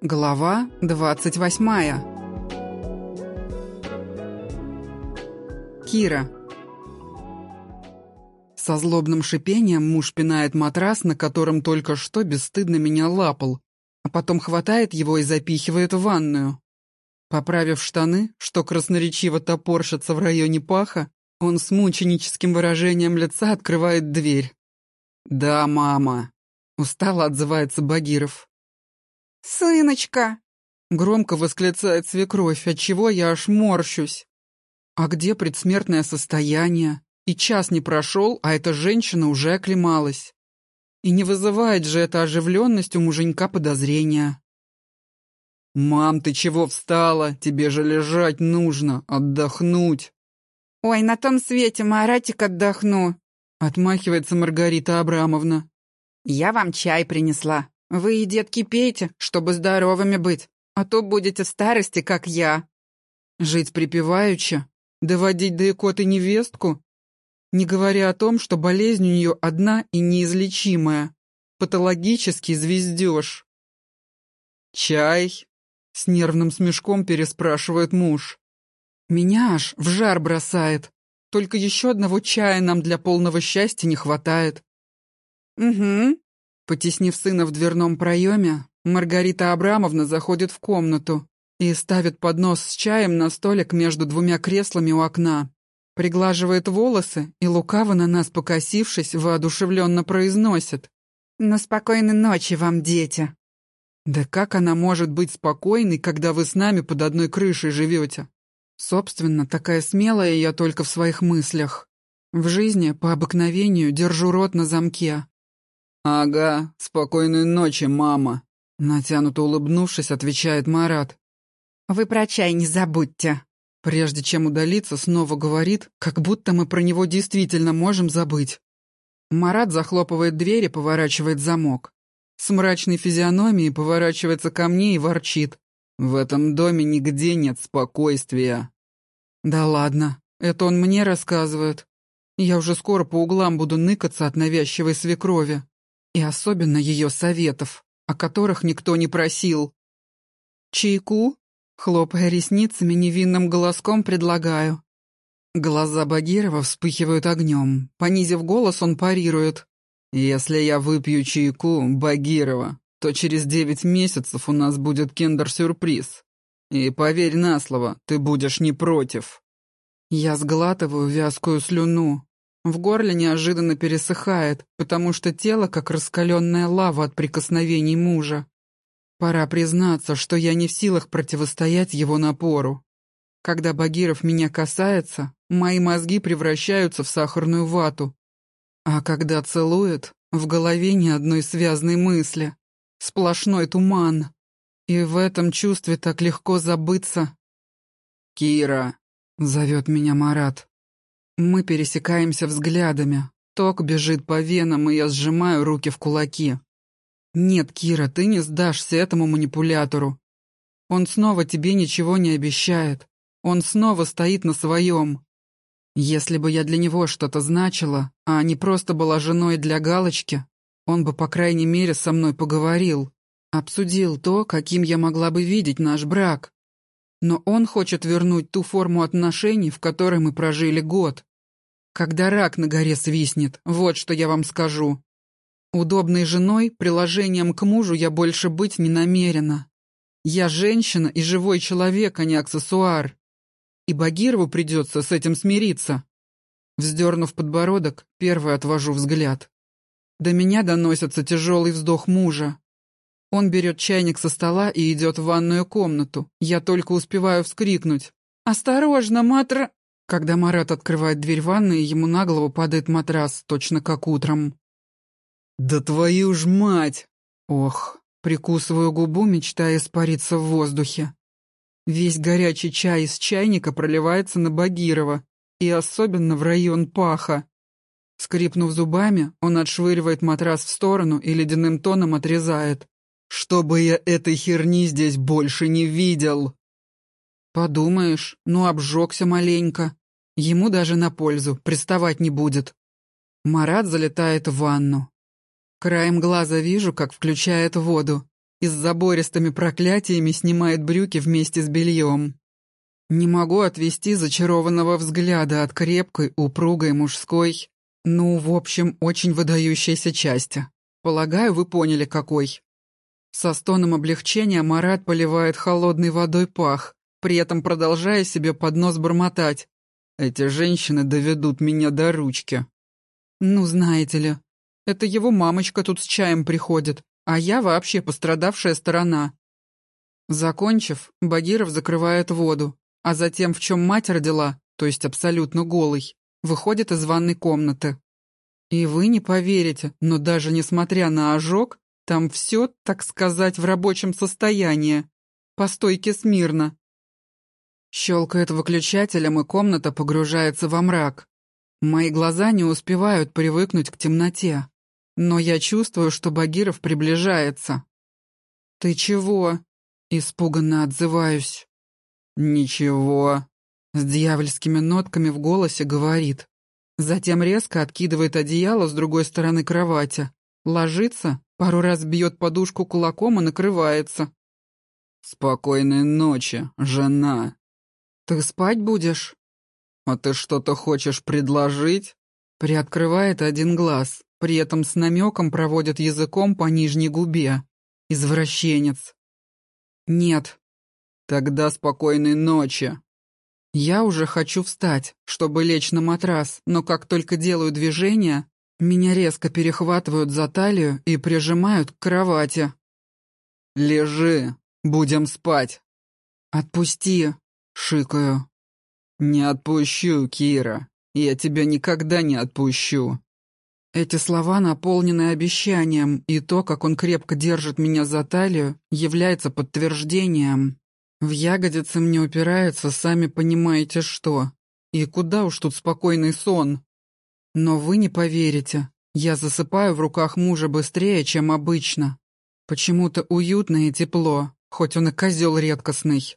Глава 28. Кира. Со злобным шипением муж пинает матрас, на котором только что бесстыдно меня лапал, а потом хватает его и запихивает в ванную. Поправив штаны, что красноречиво топорщатся в районе паха, он с мученическим выражением лица открывает дверь. «Да, мама», — устало отзывается Багиров. «Сыночка!» — громко восклицает свекровь, отчего я аж морщусь. А где предсмертное состояние? И час не прошел, а эта женщина уже оклемалась. И не вызывает же эта оживленность у муженька подозрения. «Мам, ты чего встала? Тебе же лежать нужно, отдохнуть!» «Ой, на том свете, Маратик, отдохну!» Отмахивается Маргарита Абрамовна. «Я вам чай принесла. Вы, детки, пейте, чтобы здоровыми быть, а то будете старости, как я». Жить припеваючи, доводить до икоты невестку, не говоря о том, что болезнь у нее одна и неизлечимая, патологический звездеж. «Чай?» — с нервным смешком переспрашивает муж. «Меня аж в жар бросает. Только еще одного чая нам для полного счастья не хватает». «Угу», Потеснив сына в дверном проеме, Маргарита Абрамовна заходит в комнату и ставит поднос с чаем на столик между двумя креслами у окна. Приглаживает волосы и, лукаво на нас покосившись, воодушевленно произносит. «На спокойной ночи вам, дети!» «Да как она может быть спокойной, когда вы с нами под одной крышей живете?» Собственно, такая смелая я только в своих мыслях. В жизни, по обыкновению, держу рот на замке, «Ага, спокойной ночи, мама», — натянуто улыбнувшись, отвечает Марат. «Вы про чай не забудьте». Прежде чем удалиться, снова говорит, как будто мы про него действительно можем забыть. Марат захлопывает дверь и поворачивает замок. С мрачной физиономией поворачивается ко мне и ворчит. «В этом доме нигде нет спокойствия». «Да ладно, это он мне рассказывает. Я уже скоро по углам буду ныкаться от навязчивой свекрови. И особенно ее советов, о которых никто не просил. «Чайку?» — хлопая ресницами, невинным голоском предлагаю. Глаза Багирова вспыхивают огнем. Понизив голос, он парирует. «Если я выпью чайку Багирова, то через девять месяцев у нас будет киндер-сюрприз. И поверь на слово, ты будешь не против». Я сглатываю вязкую слюну, в горле неожиданно пересыхает, потому что тело как раскаленная лава от прикосновений мужа. Пора признаться, что я не в силах противостоять его напору. Когда Багиров меня касается, мои мозги превращаются в сахарную вату. А когда целует, в голове ни одной связной мысли. Сплошной туман. И в этом чувстве так легко забыться. «Кира!» — зовет меня Марат. Мы пересекаемся взглядами. Ток бежит по венам, и я сжимаю руки в кулаки. Нет, Кира, ты не сдашься этому манипулятору. Он снова тебе ничего не обещает. Он снова стоит на своем. Если бы я для него что-то значила, а не просто была женой для галочки, он бы, по крайней мере, со мной поговорил, обсудил то, каким я могла бы видеть наш брак. Но он хочет вернуть ту форму отношений, в которой мы прожили год. Когда рак на горе свистнет, вот что я вам скажу. Удобной женой, приложением к мужу я больше быть не намерена. Я женщина и живой человек, а не аксессуар. И Багирову придется с этим смириться. Вздернув подбородок, первый отвожу взгляд. До меня доносится тяжелый вздох мужа. Он берет чайник со стола и идет в ванную комнату. Я только успеваю вскрикнуть. «Осторожно, матра...» Когда Марат открывает дверь ванной, ему на голову падает матрас, точно как утром. «Да твою ж мать!» Ох, прикусываю губу, мечтая испариться в воздухе. Весь горячий чай из чайника проливается на Багирова, и особенно в район паха. Скрипнув зубами, он отшвыривает матрас в сторону и ледяным тоном отрезает. «Чтобы я этой херни здесь больше не видел!» Подумаешь, ну обжегся маленько. Ему даже на пользу, приставать не будет. Марат залетает в ванну. Краем глаза вижу, как включает воду. и с забористыми проклятиями снимает брюки вместе с бельем. Не могу отвести зачарованного взгляда от крепкой, упругой мужской, ну, в общем, очень выдающейся части. Полагаю, вы поняли, какой. Со стоном облегчения Марат поливает холодной водой пах, при этом продолжая себе под нос бормотать. «Эти женщины доведут меня до ручки». «Ну, знаете ли, это его мамочка тут с чаем приходит, а я вообще пострадавшая сторона». Закончив, Багиров закрывает воду, а затем, в чем мать родила, то есть абсолютно голый, выходит из ванной комнаты. И вы не поверите, но даже несмотря на ожог, там все, так сказать, в рабочем состоянии. По стойке смирно. Щелкает выключателем, и комната погружается во мрак. Мои глаза не успевают привыкнуть к темноте. Но я чувствую, что Багиров приближается. «Ты чего?» — испуганно отзываюсь. «Ничего», — с дьявольскими нотками в голосе говорит. Затем резко откидывает одеяло с другой стороны кровати, ложится, пару раз бьет подушку кулаком и накрывается. «Спокойной ночи, жена». «Ты спать будешь?» «А ты что-то хочешь предложить?» Приоткрывает один глаз. При этом с намеком проводит языком по нижней губе. Извращенец. Нет. Тогда спокойной ночи. Я уже хочу встать, чтобы лечь на матрас, но как только делаю движение, меня резко перехватывают за талию и прижимают к кровати. «Лежи, будем спать». «Отпусти», — шикаю. «Не отпущу, Кира. Я тебя никогда не отпущу». Эти слова наполнены обещанием, и то, как он крепко держит меня за талию, является подтверждением. В ягодицы мне упирается, сами понимаете что. И куда уж тут спокойный сон. Но вы не поверите, я засыпаю в руках мужа быстрее, чем обычно. Почему-то уютно и тепло, хоть он и козел редкостный.